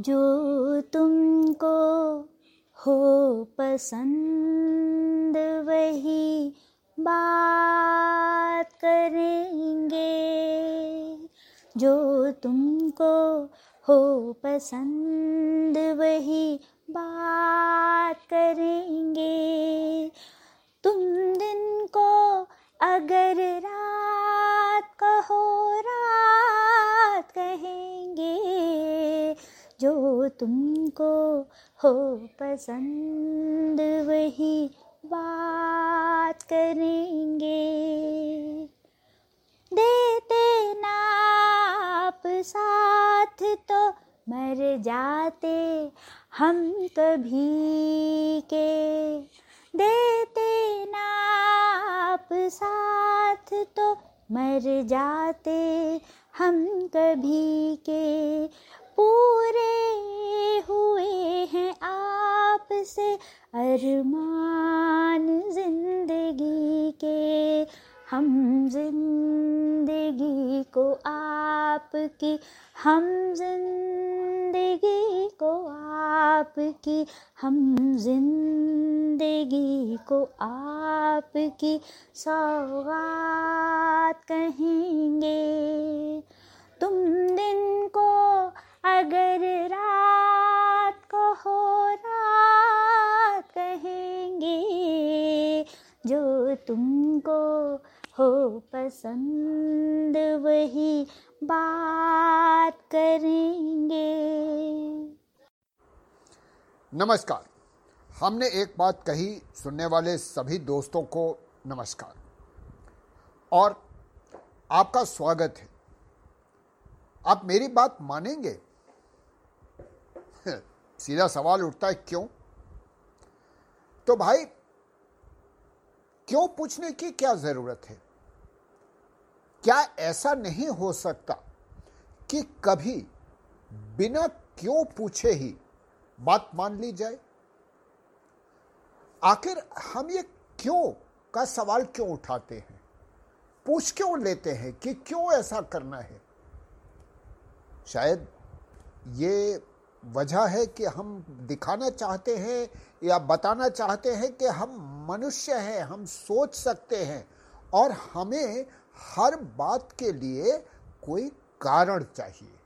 जो तुमको हो पसंद, वही बात करेंगे। जो तुमको हो पसंद, वही बात करेंगे। तुम दिन को अगर रात कहो, रात कहेंगे जो तुमको हो पसंद, वही बात करेंगे। देते नाप साथ तो मर जाते हम कभी के। देते नाप साथ तो मर जाते हम कभी के। पूरे आपसे अरमान ज़िंदगी के, हम ज़िंदगी को आपकी, हम ज़िंदगी को आपकी, हम ज़िंदगी को आपकी, सौगात कहेंगे। तुम दिन को अगर रात को हो रात कहेंगे जो तुमको हो पसंद, वही बात करेंगे। नमस्कार। हमने एक बात कही सुनने वाले सभी दोस्तों को नमस्कार। और आपका स्वागत है। आप मेरी बात मानेंगे? सीधा सवाल उठता है, क्यों? तो भाई, क्यों पूछने की क्या ज़रूरत है? क्या ऐसा नहीं हो सकता कि कभी बिना क्यों पूछे ही बात मान ली जाए? आखिर हम ये क्यों का सवाल क्यों उठाते हैं? पूछ क्यों लेते हैं कि क्यों ऐसा करना है? शायद ये वजह है कि हम दिखाना चाहते हैं या बताना चाहते हैं कि हम मनुष्य हैं, हम सोच सकते हैं और हमें हर बात के लिए कोई कारण चाहिए।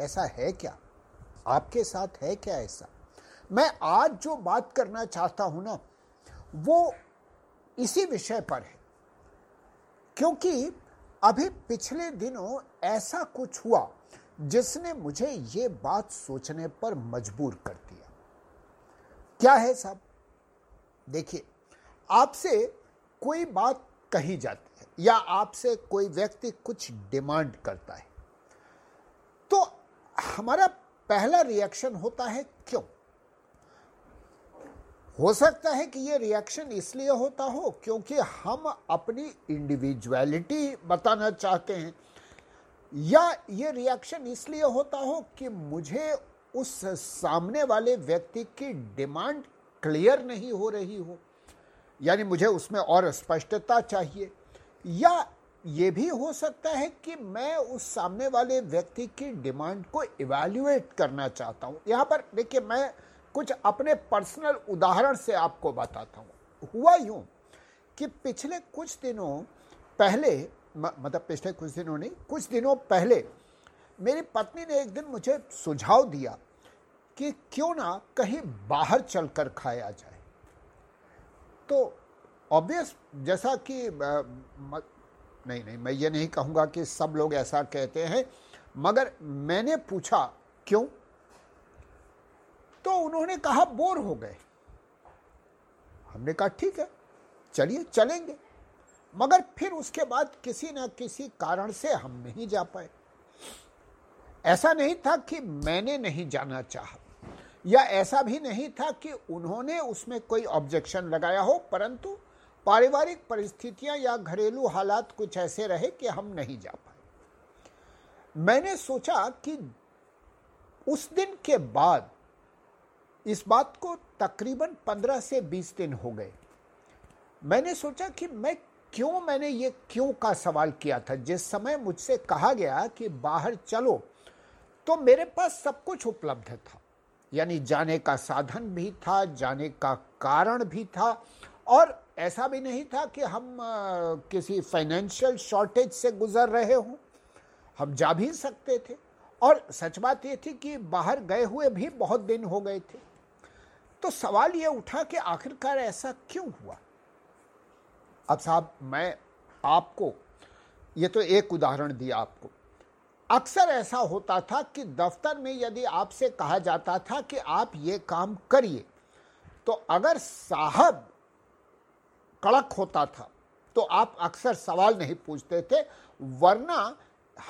ऐसा है क्या? आपके साथ है क्या ऐसा? मैं आज जो बात करना चाहता हूँ ना, वो इसी विषय पर है। क्योंकि अभी पिछले दिनों ऐसा कुछ हुआ जिसने मुझे ये बात सोचने पर मजबूर कर दिया। क्या है साहब? देखिए, आपसे कोई बात कही जाती है या आपसे कोई व्यक्ति कुछ डिमांड करता है तो हमारा पहला रिएक्शन होता है क्यों? हो सकता है कि ये रिएक्शन इसलिए होता हो क्योंकि हम अपनी इंडिविजुअलिटी बताना चाहते हैं। या ये रिएक्शन इसलिए होता हो कि मुझे उस सामने वाले व्यक्ति की डिमांड क्लियर नहीं हो रही हो। यानी मुझे उसमें और स्पष्टता चाहिए। या ये भी हो सकता है कि मैं उस सामने वाले व्यक्ति की डिमांड को इवैल्यूएट करना चाहता हूँ। यहाँ पर देखिए, मैं कुछ अपने पर्सनल उदाहरण से आपको बताता हूँ। हुआ यूँ कि पिछले कुछ दिनों पहले मतलब पिछले कुछ दिनों नहीं, कुछ दिनों पहले मेरी पत्नी ने एक दिन मुझे सुझाव दिया कि क्यों ना कहीं बाहर चलकर खाया जाए। तो ऑब्वियस जैसा कि नहीं नहीं, मैं ये नहीं कहूँगा कि सब लोग ऐसा कहते हैं, मगर मैंने पूछा, क्यों? तो उन्होंने कहा, बोर हो गए। हमने कहा, ठीक है, चलिए, चलेंगे। मगर फिर उसके बाद किसी न किसी कारण से हम नहीं जा पाए। ऐसा नहीं था कि मैंने नहीं जाना चाहा, या ऐसा भी नहीं था कि उन्होंने उसमें कोई ऑब्जेक्शन लगाया हो, परंतु पारिवारिक परिस्थितियाँ या घरेलू हालात कुछ ऐसे रहे कि हम नहीं जा पाए। मैंने सोचा कि उस दिन के बाद इस बात को तकरीबन पंद्रह से बीस दिन हो गए। मैंने सोचा कि मैं क्यों मैंने ये क्यों का सवाल किया था? जिस समय मुझसे कहा गया कि बाहर चलो तो मेरे पास सब कुछ उपलब्ध था। यानी जाने का साधन भी था, जाने का कारण भी था, और ऐसा भी नहीं था कि हम किसी फाइनेंशियल शॉर्टेज से गुजर रहे हों। हम जा भी सकते थे। और सच बात ये थी कि बाहर गए हुए भी बहुत दिन हो गए थे। तो सवाल ये उठा कि आखिरकार ऐसा क्यों हुआ? अब साहब, मैं आपको ये तो एक उदाहरण दिया आपको। अक्सर ऐसा होता था कि दफ्तर में यदि आपसे कहा जाता था कि आप ये काम करिए तो अगर साहब कड़क होता था तो आप अक्सर सवाल नहीं पूछते थे, वरना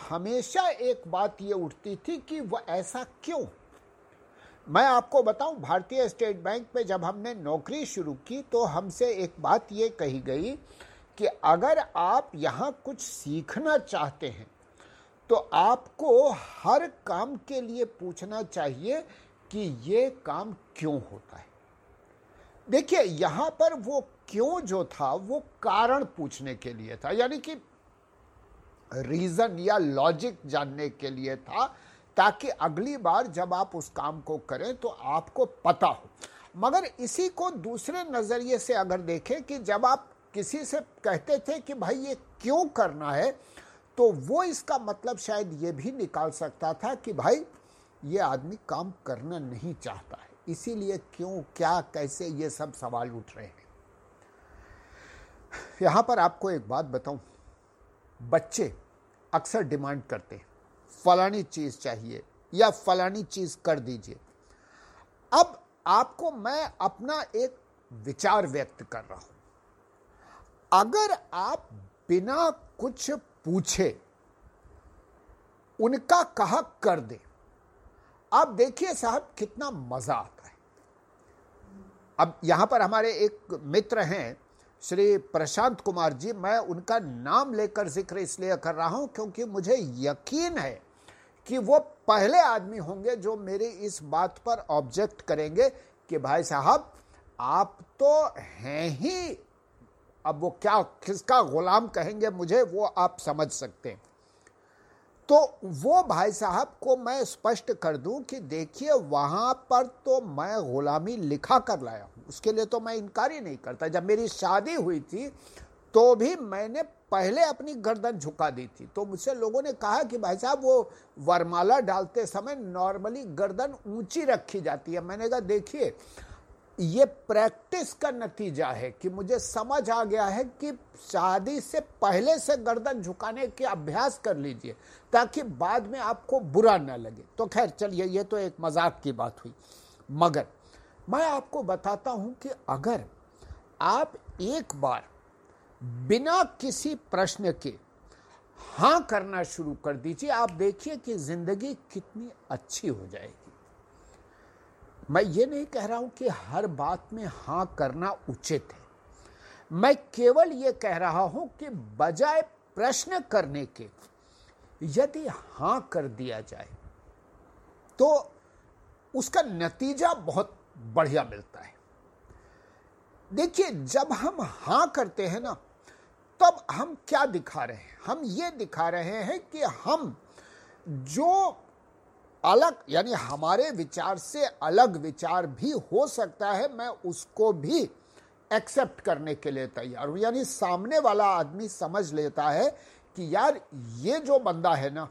हमेशा एक बात ये उठती थी कि वह ऐसा क्यों? मैं आपको बताऊँ, भारतीय स्टेट बैंक में जब हमने नौकरी शुरू की तो हमसे एक बात ये कही गई कि अगर आप यहाँ कुछ सीखना चाहते हैं तो आपको हर काम के लिए पूछना चाहिए कि ये काम क्यों होता है। देखिए, यहाँ पर वो क्यों जो था, वो कारण पूछने के लिए था। यानी कि रीजन या लॉजिक जानने के लिए था ताकि अगली बार जब आप उस काम को करें तो आपको पता हो। मगर इसी को दूसरे नज़रिए से अगर देखें कि जब आप किसी से कहते थे कि भाई ये क्यों करना है तो वो इसका मतलब शायद ये भी निकाल सकता था कि भाई ये आदमी काम करना नहीं चाहता है। इसीलिए क्यों, क्या, कैसे ये सब सवाल उठ रहे हैं। यहाँ पर आपको एक बात बताऊँ। बच्चे अक्सर डिमांड करते हैं। फलानी चीज़ चाहिए या फलानी चीज़ कर दीजिए। अब आपको मैं अपना एक विचार व्यक्त कर रहा हूँ। अगर आप बिना कुछ पूछे उनका कहा कर दे, आप देखिए साहब कितना मज़ा आता है। अब यहाँ पर हमारे एक मित्र हैं, श्री प्रशांत कुमार जी, मैं उनका नाम लेकर ज़िक्र इसलिए कर रहा हूँ क्योंकि मुझे यकीन है कि वो पहले आदमी होंगे जो मेरी इस बात पर ऑब्जेक्ट करेंगे कि भाई साहब, आप तो हैं ही। अब वो क्या, किसका गुलाम कहेंगे मुझे, वो आप समझ सकते हैं। तो वो भाई साहब को मैं स्पष्ट कर दूँ कि देखिए, वहाँ पर तो मैं गुलामी लिखा कर लाया हूँ। उसके लिए तो मैं इनकार ही नहीं करता। जब मेरी शादी हुई थी तो भी मैंने पहले अपनी गर्दन झुका दी थी। तो मुझसे लोगों ने कहा कि भाई साहब, वो वरमाला डालते समय नॉर्मली गर्दन ऊँची रखी जाती है। मैंने कहा, देखिए, ये प्रैक्टिस का नतीजा है कि मुझे समझ आ गया है कि शादी से पहले से गर्दन झुकाने के अभ्यास कर लीजिए, ताकि बाद में आपको बुरा ना लगे। तो खैर, चलिए, ये तो एक मज़ाक की बात हुई। मगर मैं आपको बताता हूँ कि अगर आप एक बार बिना किसी प्रश्न के, हाँ करना शुरू कर दीजिए। आप देखिए कि ज़िंदगी कितनी अच्छी हो जाएगी। मैं ये नहीं कह रहा हूँ कि हर बात में हाँ करना उचित है। मैं केवल ये कह रहा हूँ कि बजाय प्रश्न करने के, यदि हाँ कर दिया जाए तो उसका नतीजा बहुत बढ़िया मिलता है। देखिए, जब हम हाँ करते हैं ना तब हम क्या दिखा रहे हैं? हम ये दिखा रहे हैं कि हम जो अलग, यानी हमारे विचार से अलग विचार भी हो सकता है, मैं उसको भी एक्सेप्ट करने के लिए तैयार हूँ। यानी सामने वाला आदमी समझ लेता है कि यार, ये जो बंदा है ना,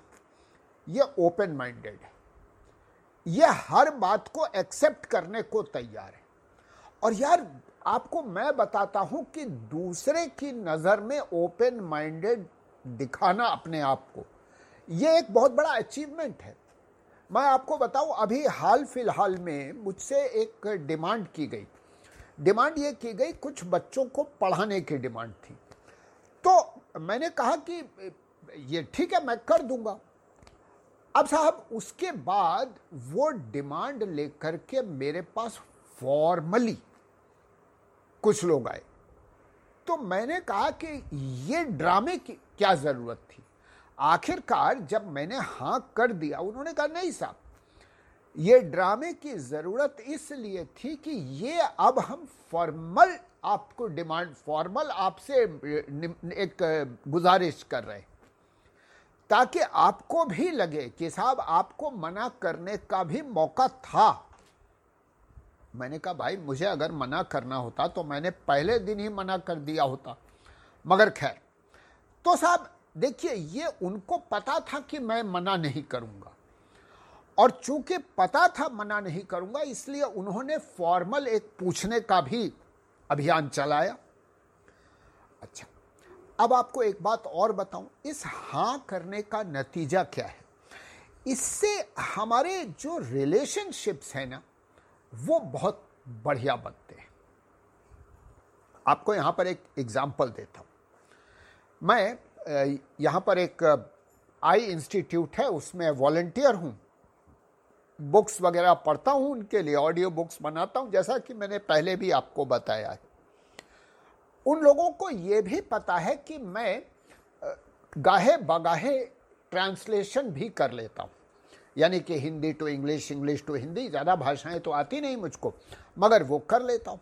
ये ओपन माइंडेड है। ये हर बात को एक्सेप्ट करने को तैयार है। और यार आपको मैं बताता हूँ कि दूसरे की नज़र में ओपन माइंडेड दिखाना अपने आप को, ये एक बहुत बड़ा अचीवमेंट है। मैं आपको बताऊँ, अभी हाल फ़िलहाल में मुझसे एक डिमांड की गई। डिमांड ये की गई, कुछ बच्चों को पढ़ाने की डिमांड थी। तो मैंने कहा कि, ये ठीक है, मैं कर दूँगा। अब साहब, उसके बाद वो डिमांड लेकर के मेरे पास फॉर्मली कुछ लोग आए। तो मैंने कहा कि ये ड्रामे की क्या ज़रूरत थी? आखिरकार जब मैंने हाँ कर दिया, उन्होंने कहा, नहीं साहब, ये ड्रामे की ज़रूरत इसलिए थी कि ये अब हम फॉर्मल आपको डिमांड, फॉर्मल आपसे एक, गुजारिश कर रहे ताकि आपको भी लगे कि साहब, आपको मना करने का भी मौका था। मैंने कहा, भाई, मुझे अगर मना करना होता तो मैंने पहले दिन ही मना कर दिया होता। मगर खैर तो साहब, देखिए, ये उनको पता था कि मैं मना नहीं करूँगा। और चूँकि पता था मना नहीं करूँगा, इसलिए उन्होंने फॉर्मल एक पूछने का भी अभियान चलाया। अच्छा अब आपको एक बात और बताऊँ, इस हाँ करने का नतीजा क्या है? इससे हमारे जो रिलेशनशिप्स हैं ना वो बहुत बढ़िया बनते हैं। आपको यहाँ पर एक एग्ज़ाम्पल देता हूँ। मैं यहाँ पर एक आई इंस्टीट्यूट है, उसमें वॉल्टियर हूँ। बुक्स वगैरह पढ़ता हूँ, उनके लिए ऑडियो बुक्स बनाता हूँ, जैसा कि मैंने पहले भी आपको बताया है। उन लोगों को ये भी पता है कि मैं गाहे बगाहे ट्रांसलेशन भी कर लेता हूँ। यानी कि Hindi to English English to Hindi, ज़्यादा भाषाएँ तो आती नहीं मुझको, मगर वो कर लेता हूँ।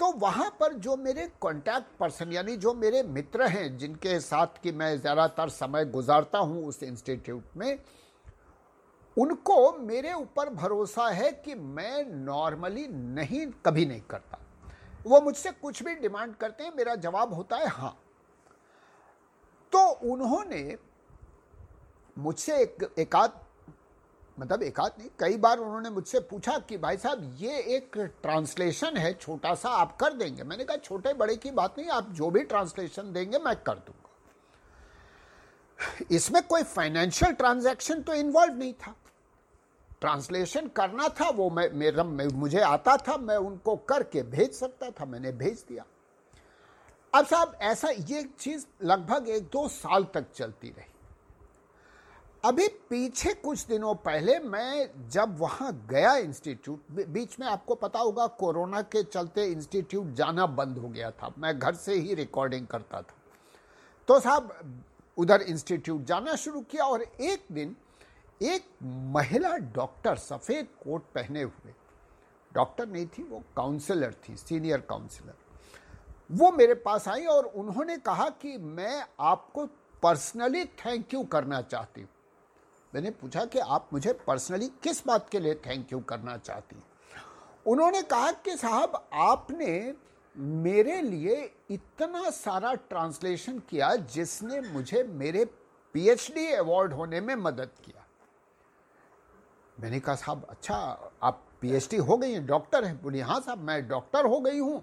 तो वहाँ पर जो मेरे कॉन्टैक्ट पर्सन यानी जो मेरे मित्र हैं, जिनके साथ कि मैं ज़्यादातर समय गुजारता हूँ उस इंस्टीट्यूट में, उनको मेरे ऊपर भरोसा है कि मैं नॉर्मली नहीं, कभी नहीं करता। वो मुझसे कुछ भी डिमांड करते हैं, मेरा जवाब होता है हाँ। तो उन्होंने मुझसे एक एकाध मतलब एकाध नहीं, कई बार उन्होंने मुझसे पूछा कि भाई साहब, ये एक ट्रांसलेशन है, छोटा सा आप कर देंगे। मैंने कहा, छोटे बड़े की बात नहीं, आप जो भी ट्रांसलेशन देंगे, मैं कर दूँगा। इसमें कोई फाइनेंशियल ट्रांजैक्शन तो इन्वॉल्व नहीं था। ट्रांसलेशन करना था, वो मैं, मेरा मुझे आता था, मैं उनको करके भेज सकता था, मैंने भेज दिया। अब साहब, ऐसा ये चीज़ लगभग एक दो साल तक चलती रही। अभी पीछे कुछ दिनों पहले मैं जब वहाँ गया इंस्टीट्यूट बीच में आपको पता होगा कोरोना के चलते इंस्टीट्यूट जाना बंद हो गया था। मैं घर से ही रिकॉर्डिंग करता था। तो साहब, उधर इंस्टीट्यूट जाना शुरू किया और एक दिन एक महिला डॉक्टर सफ़ेद कोट पहने हुए, डॉक्टर नहीं थी, वो काउंसलर थी सीनियर काउंसलर वो मेरे पास आई और उन्होंने कहा कि मैं आपको पर्सनली थैंक यू करना चाहती हूँ। मैंने पूछा कि आप मुझे पर्सनली किस बात के लिए थैंक यू करना चाहती उन्होंने कहा कि साहब, आपने मेरे लिए इतना सारा ट्रांसलेशन किया जिसने मुझे मेरे पीएचडी अवार्ड होने में मदद किया। मैंने कहा, साहब अच्छा आप पीएचडी हो गई हैं डॉक्टर हैं। बोली हाँ साहब, मैं डॉक्टर हो गई हूँ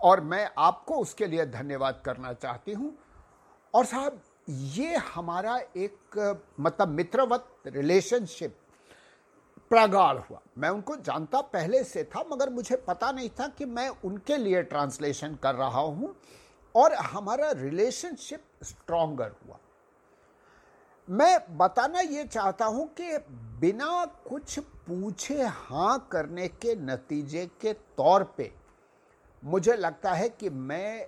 और मैं आपको उसके लिए धन्यवाद करना चाहती हूँ। और साहब ये हमारा एक मतलब मित्रवत रिलेशनशिप प्रगाढ़ हुआ। मैं उनको जानता पहले से था, मगर मुझे पता नहीं था कि मैं उनके लिए ट्रांसलेशन कर रहा हूँ और हमारा रिलेशनशिप स्ट्रोंगर हुआ। मैं बताना ये चाहता हूँ कि बिना कुछ पूछे हाँ करने के नतीजे के तौर पे मुझे लगता है कि मैं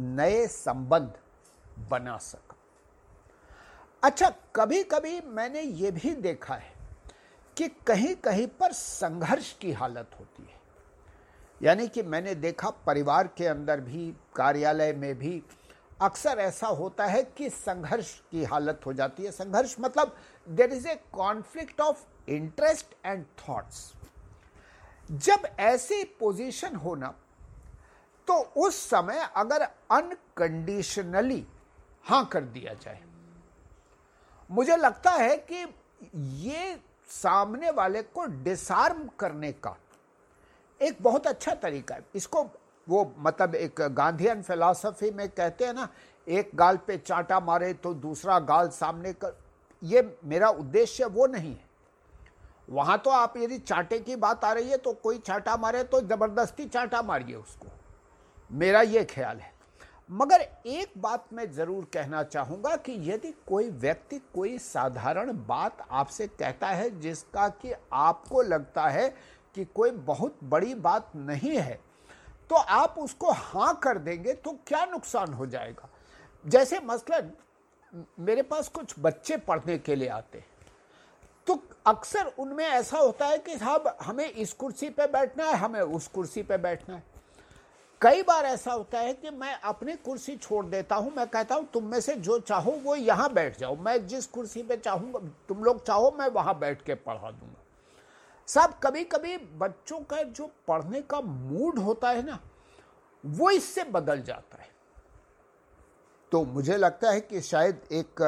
नए संबंध बना सका। अच्छा कभी कभी मैंने ये भी देखा है कि कहीं कहीं पर संघर्ष की हालत होती है। यानी कि मैंने देखा परिवार के अंदर भी, कार्यालय में भी अक्सर ऐसा होता है कि संघर्ष की हालत हो जाती है। संघर्ष मतलब there is a conflict of interest and thoughts जब ऐसी पोजीशन होना तो उस समय अगर अनकंडीशनली हाँ कर दिया जाए। मुझे लगता है कि ये सामने वाले को डिसार्म करने का एक बहुत अच्छा तरीका है। इसको वो मतलब एक गांधीयन फिलासफी में कहते हैं ना, एक गाल पे चांटा मारे तो दूसरा गाल सामने कर, ये मेरा उद्देश्य वो नहीं है। वहाँ तो आप यदि चांटे की बात आ रही है तो कोई चांटा मारे तो ज़बरदस्ती चांटा मारिए उसको। मेरा ये ख्याल है। मगर एक बात मैं ज़रूर कहना चाहूँगा कि यदि कोई व्यक्ति कोई साधारण बात आपसे कहता है जिसका कि आपको लगता है कि कोई बहुत बड़ी बात नहीं है तो आप उसको हाँ कर देंगे तो क्या नुकसान हो जाएगा? जैसे मसलन, मेरे पास कुछ बच्चे पढ़ने के लिए आते हैं तो अक्सर उनमें ऐसा होता है कि साहब, हमें इस कुर्सी पे बैठना है, हमें उस कुर्सी पे बैठना है। कई बार ऐसा होता है कि मैं अपनी कुर्सी छोड़ देता हूँ, मैं कहता हूँ, तुम में से जो चाहो वो यहाँ बैठ जाओ, मैं जिस कुर्सी पे चाहूँगा, तुम लोग चाहो, मैं वहाँ बैठ के पढ़ा दूँगा। सब कभी कभी बच्चों का जो पढ़ने का मूड होता है ना, वो इससे बदल जाता है। तो मुझे लगता है कि शायद एक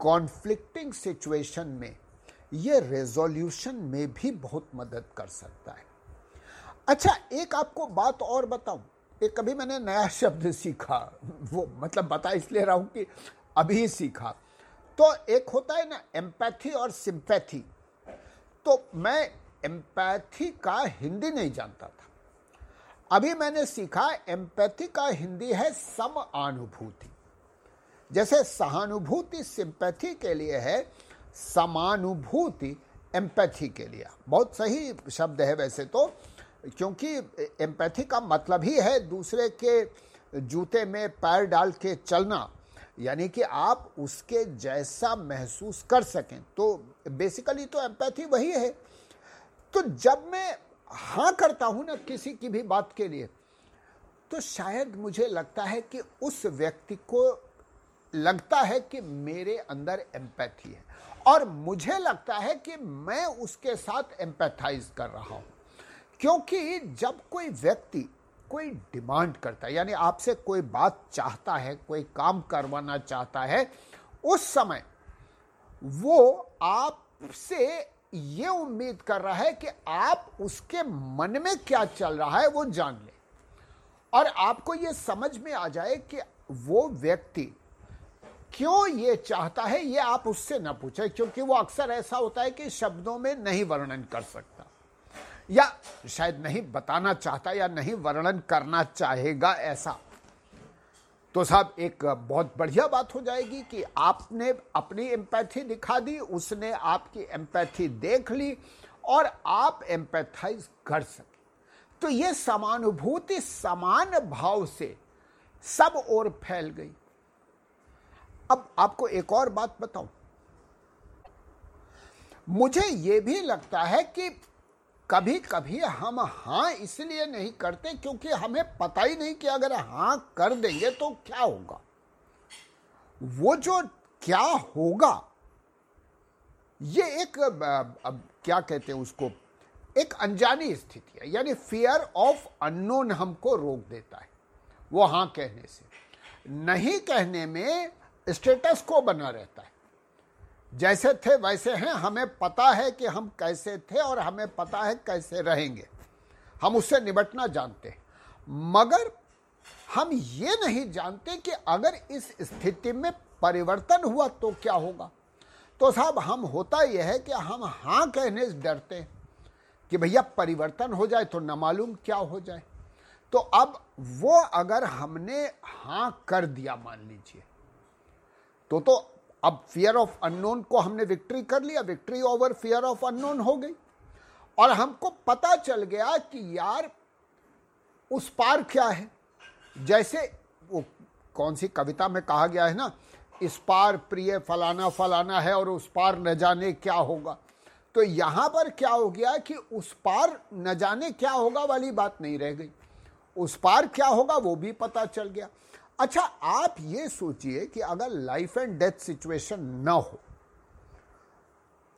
कॉन्फ्लिक्टिंग सिचुएशन में ये रेजोल्यूशन में भी बहुत मदद कर सकता है। अच्छा एक आपको बात और बताऊँ। एक कभी मैंने नया शब्द सीखा, वो मतलब बता इसलिए रहा हूँ कि अभी सीखा। तो एक होता है ना एम्पैथी और सिंपैथी तो मैं एम्पैथी का हिंदी नहीं जानता था। अभी मैंने सीखा एम्पैथी का हिंदी है सम अनुभूति जैसे सहानुभूति सिंपैथी के लिए है, समानुभूति एम्पैथी के लिए। बहुत सही शब्द है वैसे तो। क्योंकि एम्पैथी का मतलब ही है दूसरे के जूते में पैर डाल के चलना, यानी कि आप उसके जैसा महसूस कर सकें। तो बेसिकली तो एम्पैथी वही है। तो जब मैं हाँ करता हूँ ना किसी की भी बात के लिए तो शायद मुझे लगता है कि उस व्यक्ति को लगता है कि मेरे अंदर एम्पैथी है। और मुझे लगता है कि मैं उसके साथ एम्पैथाइज कर रहा हूँ। क्योंकि जब कोई व्यक्ति कोई डिमांड करता है, यानी आपसे कोई बात चाहता है, कोई काम करवाना चाहता है, उस समय वो आपसे ये उम्मीद कर रहा है कि आप उसके मन में क्या चल रहा है वो जान ले। और आपको ये समझ में आ जाए कि वो व्यक्ति क्यों ये चाहता है, ये आप उससे ना पूछे, क्योंकि वो अक्सर ऐसा होता है कि शब्दों में नहीं वर्णन कर सकता। या शायद नहीं बताना चाहता या नहीं वर्णन करना चाहेगा ऐसा। तो साहब, एक बहुत बढ़िया बात हो जाएगी कि आपने अपनी एम्पैथी दिखा दी, उसने आपकी एम्पैथी देख ली और आप एम्पैथाइज कर सके। तो ये समानुभूति, समान भाव से सब और फैल गई। अब आपको एक और बात बताऊँ। मुझे यह भी लगता है कि कभी कभी हम हाँ इसलिए नहीं करते क्योंकि हमें पता ही नहीं कि अगर हाँ कर देंगे तो क्या होगा। वो जो क्या होगा, ये एक, अब क्या कहते हैं उसको, एक अनजानी स्थिति है। यानी फियर ऑफ़ अननोन हमको रोक देता है, वो हाँ कहने से। नहीं कहने में स्टेटस को बना रहता है। जैसे थे वैसे हैं, हमें पता है कि हम कैसे थे और हमें पता है कैसे रहेंगे। हम उससे निपटना जानते हैं। मगर हम ये नहीं जानते कि अगर इस स्थिति में परिवर्तन हुआ तो क्या होगा। तो साहब, हम होता यह है कि हम हाँ कहने से डरते हैं कि भैया परिवर्तन हो जाए तो न मालूम क्या हो जाए। तो अब वो अगर हमने हाँ कर दिया, मान लीजिए तो तो अब फियर ऑफ़ अननोन को हमने विक्ट्री कर लिया victory over fear of unknown हो गई। और हमको पता चल गया कि यार, उस पार क्या है। जैसे वो कौन सी कविता में कहा गया है ना, इस पार प्रिय फलाना फलाना है और उस पार न जाने क्या होगा। तो यहाँ पर क्या हो गया कि उस पार न जाने क्या होगा वाली बात नहीं रह गई। उस पार क्या होगा वो भी पता चल गया। अच्छा आप ये सोचिए कि अगर लाइफ एंड डेथ सिचुएशन ना हो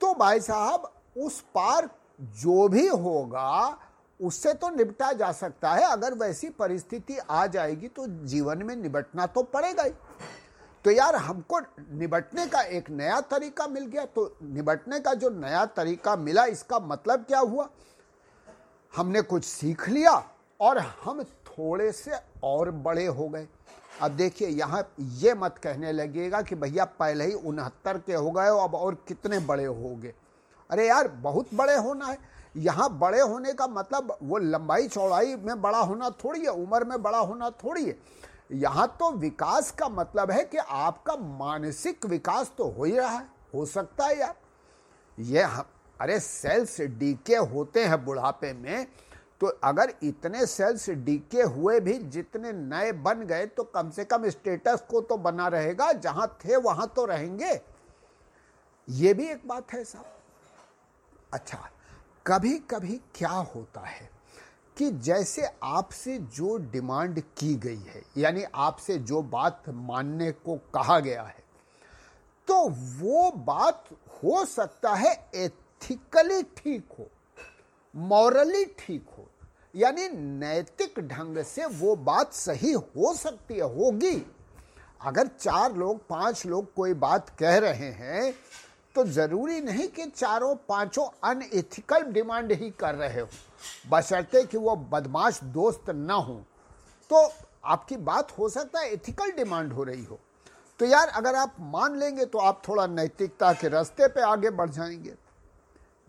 तो भाई साहब, उस पार जो भी होगा, उससे तो निपटा जा सकता है। अगर वैसी परिस्थिति आ जाएगी तो जीवन में निपटना तो पड़ेगा ही। तो यार, हमको निबटने का एक नया तरीका मिल गया। तो निबटने का जो नया तरीका मिला, इसका मतलब क्या हुआ? हमने कुछ सीख लिया और हम थोड़े से और बड़े हो गए। अब देखिए, यहाँ ये मत कहने लगेगा कि भैया पहले ही उनहत्तर के हो गए, अब और कितने बड़े हो गए? अरे यार, बहुत बड़े होना है। यहाँ बड़े होने का मतलब वो लंबाई चौड़ाई में बड़ा होना थोड़ी है, उम्र में बड़ा होना थोड़ी है। यहाँ तो विकास का मतलब है कि आपका मानसिक विकास तो हो ही रहा है, हो सकता है यार। ये अरे सेल्स डीके होते हैं बुढ़ापे में तो अगर इतने सेल्स डीके हुए भी, जितने नए बन गए तो कम से कम स्टेटस को तो बना रहेगा। जहाँ थे, वहाँ तो रहेंगे। ये भी एक बात है साहब। अच्छा कभी कभी क्या होता है कि जैसे आपसे जो डिमांड की गई है, यानी आपसे जो बात मानने को कहा गया है तो वो बात हो सकता है एथिकली ठीक हो मॉरली ठीक हो। यानी नैतिक ढंग से वो बात सही हो सकती है, होगी। अगर चार लोग, पाँच लोग कोई बात कह रहे हैं तो ज़रूरी नहीं कि चारों पाँचों अनएथिकल डिमांड ही कर रहे हो। बशर्ते कि वो बदमाश दोस्त ना हो। तो आपकी बात हो सकता है एथिकल डिमांड हो रही हो। तो यार, अगर आप मान लेंगे तो आप थोड़ा नैतिकता के रास्ते पे आगे बढ़ जाएँगे।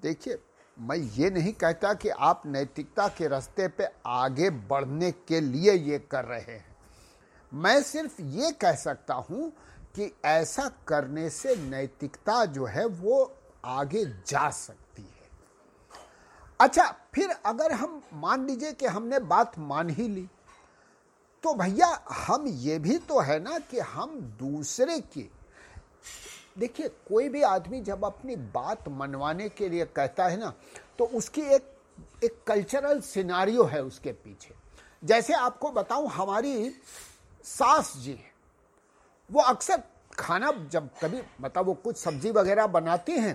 देखिए मैं ये नहीं कहता कि आप नैतिकता के रास्ते पे आगे बढ़ने के लिए ये कर रहे हैं। मैं सिर्फ़ ये कह सकता हूँ कि ऐसा करने से नैतिकता जो है वो आगे जा सकती है। अच्छा फिर अगर हम मान लीजिए कि हमने बात मान ही ली तो भैया हम ये भी तो है ना कि हम दूसरे की देखिए, कोई भी आदमी जब अपनी बात मनवाने के लिए कहता है ना तो उसकी एक एक कल्चरल सिनारियो है उसके पीछे। जैसे आपको बताऊँ, हमारी सास जी वो अक्सर खाना जब कभी मतलब वो कुछ सब्ज़ी वगैरह बनाती हैं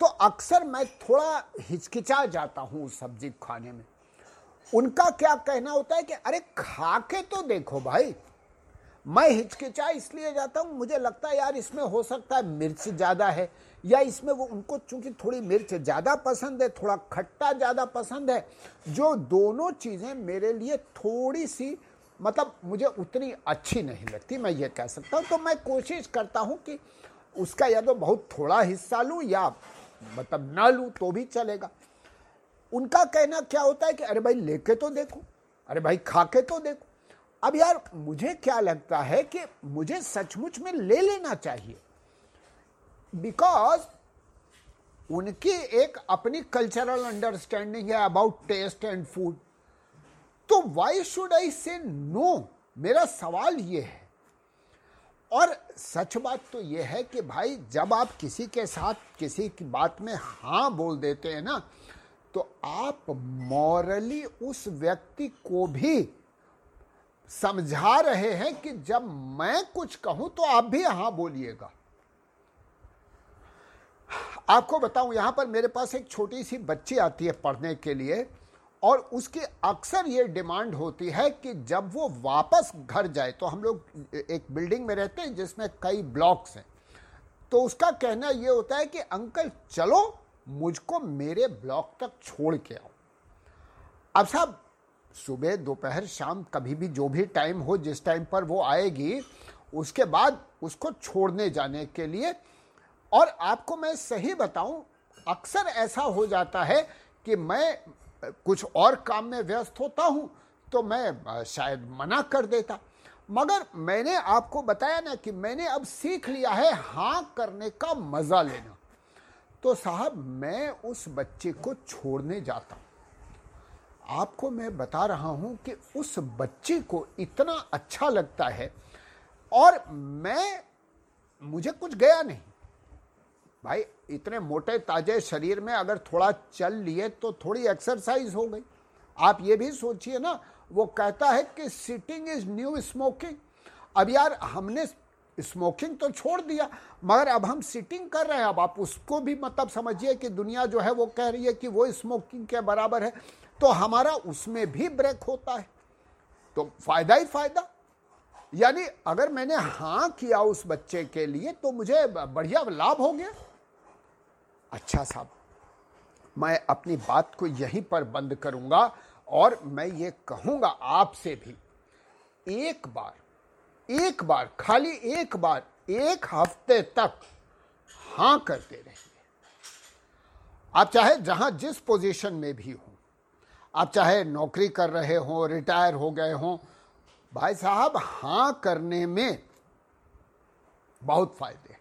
तो अक्सर मैं थोड़ा हिचकिचा जाता हूँ उस सब्ज़ी खाने में। उनका क्या कहना होता है कि, अरे खा के तो देखो भाई मैं हिचकिचा इसलिए जाता हूँ, मुझे लगता है यार इसमें हो सकता है मिर्च ज़्यादा है, या इसमें वो उनको चूँकि थोड़ी मिर्च ज़्यादा पसंद है, थोड़ा खट्टा ज़्यादा पसंद है, जो दोनों चीज़ें मेरे लिए थोड़ी सी मतलब मुझे उतनी अच्छी नहीं लगती, मैं ये कह सकता हूँ। तो मैं कोशिश करता हूँ कि उसका या तो बहुत थोड़ा हिस्सा लूँ, या मतलब ना लूँ तो भी चलेगा। उनका कहना क्या होता है कि, अरे भाई, लेके तो देखो, अरे भाई खा के तो देखो। अब यार, मुझे क्या लगता है कि मुझे सचमुच में ले लेना चाहिए। बिकॉज़ उनकी एक अपनी कल्चरल अंडरस्टैंडिंग है अबाउट टेस्ट एंड फ़ूड तो why should I say no मेरा सवाल ये है। और सच बात तो ये है कि भाई, जब आप किसी के साथ किसी की बात में हाँ बोल देते हैं ना तो आप मॉरली उस व्यक्ति को भी समझा रहे हैं कि जब मैं कुछ कहूँ तो आप भी हाँ बोलिएगा। आपको बताऊँ, यहाँ पर मेरे पास एक छोटी सी बच्ची आती है पढ़ने के लिए, और उसकी अक्सर ये डिमांड होती है कि जब वो वापस घर जाए तो हम लोग एक बिल्डिंग में रहते हैं जिसमें कई ब्लॉक्स हैं तो उसका कहना ये होता है कि, अंकल, चलो, मुझको मेरे ब्लॉक तक छोड़ के आओ। अब साहब सुबह, दोपहर, शाम, कभी भी जो भी टाइम हो, जिस टाइम पर वो आएगी, उसके बाद उसको छोड़ने जाने के लिए। और आपको मैं सही बताऊँ, अक्सर ऐसा हो जाता है कि मैं, कुछ और काम में व्यस्त होता हूँ तो मैं शायद मना कर देता। मगर मैंने आपको बताया ना कि मैंने अब सीख लिया है हाँ करने का मज़ा लेना। तो साहब, मैं उस बच्चे को छोड़ने जाता हूँ। आपको मैं बता रहा हूँ कि उस बच्चे को इतना अच्छा लगता है और मैं, मुझे कुछ गया नहीं। भाई, इतने मोटे ताजे शरीर में अगर थोड़ा चल लिए तो थोड़ी एक्सरसाइज हो गई। आप ये भी सोचिए ना, वो कहता है कि सिटिंग इज़ न्यू स्मोकिंग अब यार, हमने स्मोकिंग तो छोड़ दिया, मगर अब हम सिटिंग कर रहे हैं। अब आप उसको भी मतलब समझिए कि दुनिया जो है वो कह रही है कि वो स्मोकिंग के बराबर है। तो हमारा उसमें भी ब्रेक होता है। तो फ़ायदा ही फ़ायदा। यानी अगर मैंने हाँ किया उस बच्चे के लिए तो मुझे बढ़िया लाभ हो गया। अच्छा साहब, मैं अपनी बात को यहीं पर बंद करूँगा और मैं ये कहूँगा आपसे भी, एक बार एक बार, खाली एक बार, एक हफ़्ते तक हाँ करते रहिए। आप चाहे जहाँ जिस पोजीशन में भी हो आप चाहे नौकरी कर रहे हो, रिटायर हो गए हो, भाई साहब, हाँ करने में बहुत फ़ायदे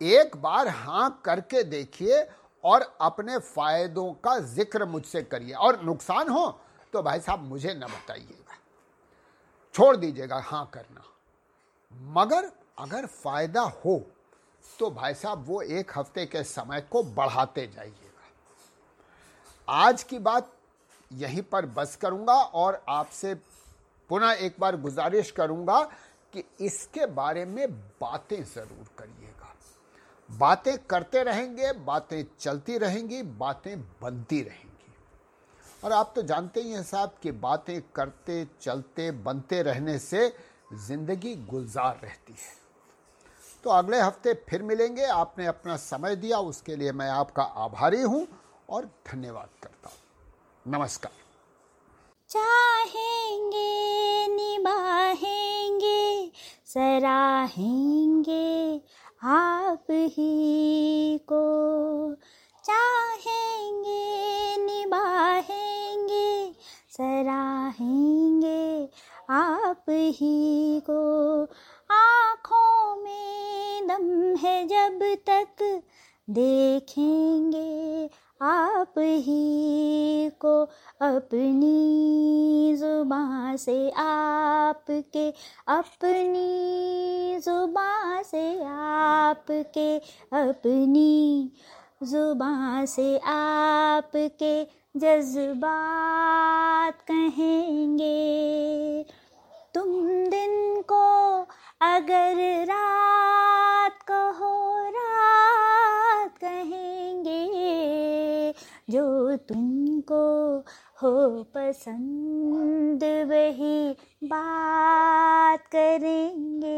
एक बार हाँ करके देखिए और अपने फायदों का ज़िक्र मुझसे करिए। और नुकसान हो तो भाई साहब मुझे न बताइएगा। छोड़ दीजिएगा हाँ करना। मगर अगर फ़ायदा हो तो भाई साहब वो एक हफ़्ते के समय को बढ़ाते जाइएगा। आज की बात यहीं पर बस करूँगा और आपसे पुनः एक बार गुजारिश करूँगा कि इसके बारे में बातें ज़रूर करिएगा। बातें करते रहेंगे, बातें चलती रहेंगी, बातें बनती रहेंगी। और आप तो जानते ही हैं साहब कि बातें करते, चलते, बनते रहने से ज़िंदगी गुलजार रहती है। तो अगले हफ़्ते फिर मिलेंगे। आपने अपना समय दिया, उसके लिए मैं आपका आभारी हूँ और धन्यवाद करता हूँ। नमस्कार। चाहेंगे, निभाएँगे, सराहेंगे आप ही को। चाहेंगे, निभाएँगे, सराहेंगे आप ही को। आँखों में दम है जब तक देखेंगे आप ही को अपनी जुबां से, आपके अपनी जुबां से, आपके अपनी जुबां से, आपके जज्बात कहेंगे। तुम दिन को अगर रात कहो रात कहेंगे। जो तुमको हो पसंद वही बात करेंगे।